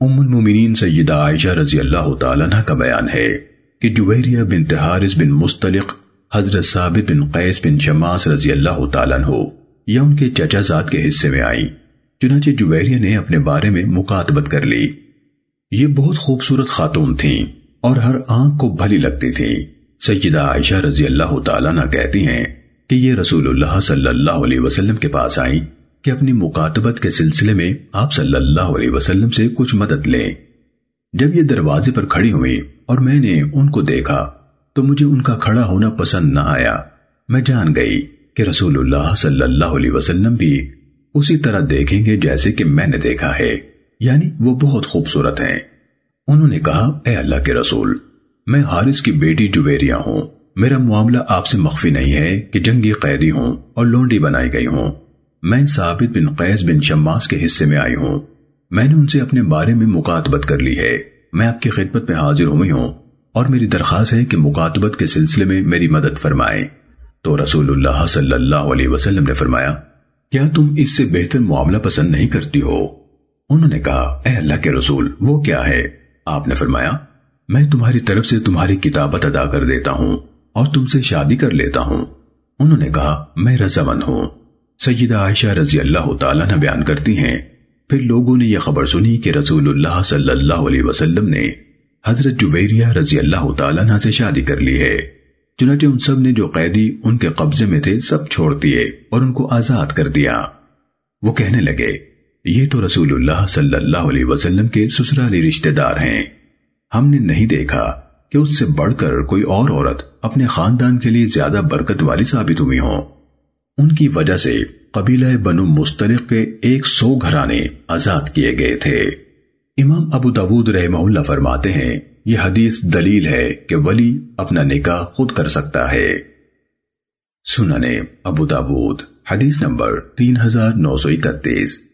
ام المومنین سیدہ عائشہ رضی اللہ تعالیٰ عنہ کا بیان ہے کہ جویریہ بن تحارس بن مستلق، حضرت ثابت بن قیس بن شماس رضی اللہ تعالیٰ عنہ، یا ان کے چچا زاد کے حصے میں آئی چنانچہ جویریہ نے اپنے بارے میں مقاتبت کر لی۔ یہ بہت خوبصورت خاتون تھیں اور ہر آنکھ کو بھلی لگتی تھیں۔ سیدہ عائشہ رضی اللہ تعالیٰ عنہ کہتی ہیں کہ یہ رسول اللہ صلی اللہ علیہ وسلم کے پاس آئیں۔ کہ اپنی مکاتبت کے سلسلے میں آپ صلی اللہ علیہ وسلم سے کچھ مدد لیں۔ جب یہ دروازے پر کھڑی ہوئی اور میں نے ان کو دیکھا، تو مجھے ان کا کھڑا ہونا پسند نہ آیا۔ میں جان گئی کہ رسول اللہ صلی اللہ علیہ وسلم بھی اسی طرح دیکھیں گے جیسے کہ میں نے دیکھا ہے۔ یعنی وہ بہت خوبصورت ہیں۔ انہوں نے کہا، اے اللہ کے رسول، میں حارث کی بیٹی جویریہ ہوں۔ میرا معاملہ آپ سے مخفی نہیں ہے کہ جنگی قیدی ہوں اور لونڈی بنائی گئی ہوں۔ میں ثابت بن قیس بن شماس کے حصے میں آئی ہوں۔ میں نے ان سے اپنے بارے میں مکاتبت کر لی ہے۔ میں آپ کی خدمت میں حاضر ہوئی ہوں اور میری درخواست ہے کہ مکاتبت کے سلسلے میں میری مدد فرمائیں۔ تو رسول اللہ صلی اللہ علیہ وسلم نے فرمایا، کیا تم اس سے بہتر معاملہ پسند نہیں کرتی ہو؟ انہوں نے کہا، اے اللہ کے رسول، وہ کیا ہے؟ آپ نے فرمایا، میں تمہاری طرف سے تمہاری کتابت ادا کر دیتا ہوں اور تم سے شادی کر لیتا ہوں۔ انہوں نے کہا، میں رضامند ہوں۔ سیدہ عائشہ رضی اللہ تعالیٰ نے بیان کرتی ہیں۔ پھر لوگوں نے یہ خبر سنی کہ رسول اللہ صلی اللہ علیہ وسلم نے حضرت جویریہ رضی اللہ تعالیٰ عنہ سے شادی کر لی ہے۔ چنانچہ ان سب نے جو قیدی ان کے قبضے میں تھے سب چھوڑ دیے اور ان کو آزاد کر دیا۔ وہ کہنے لگے، یہ تو رسول اللہ صلی اللہ علیہ وسلم کے سسرالی رشتہ دار ہیں۔ ہم نے نہیں دیکھا کہ اس سے بڑھ کر کوئی اور عورت اپنے خاندان کے لیے زیادہ برکت والی ثابت ہوئی ہوں۔ ان کی وجہ سے قبیلہ بنو مسترق کے ایک سو گھرانے آزاد کیے گئے تھے۔ امام ابو داود رحمہ اللہ فرماتے ہیں، یہ حدیث دلیل ہے کہ ولی اپنا نکاح خود کر سکتا ہے۔ سننے ابو داود، حدیث نمبر تین ہزار نو سو اکتیس۔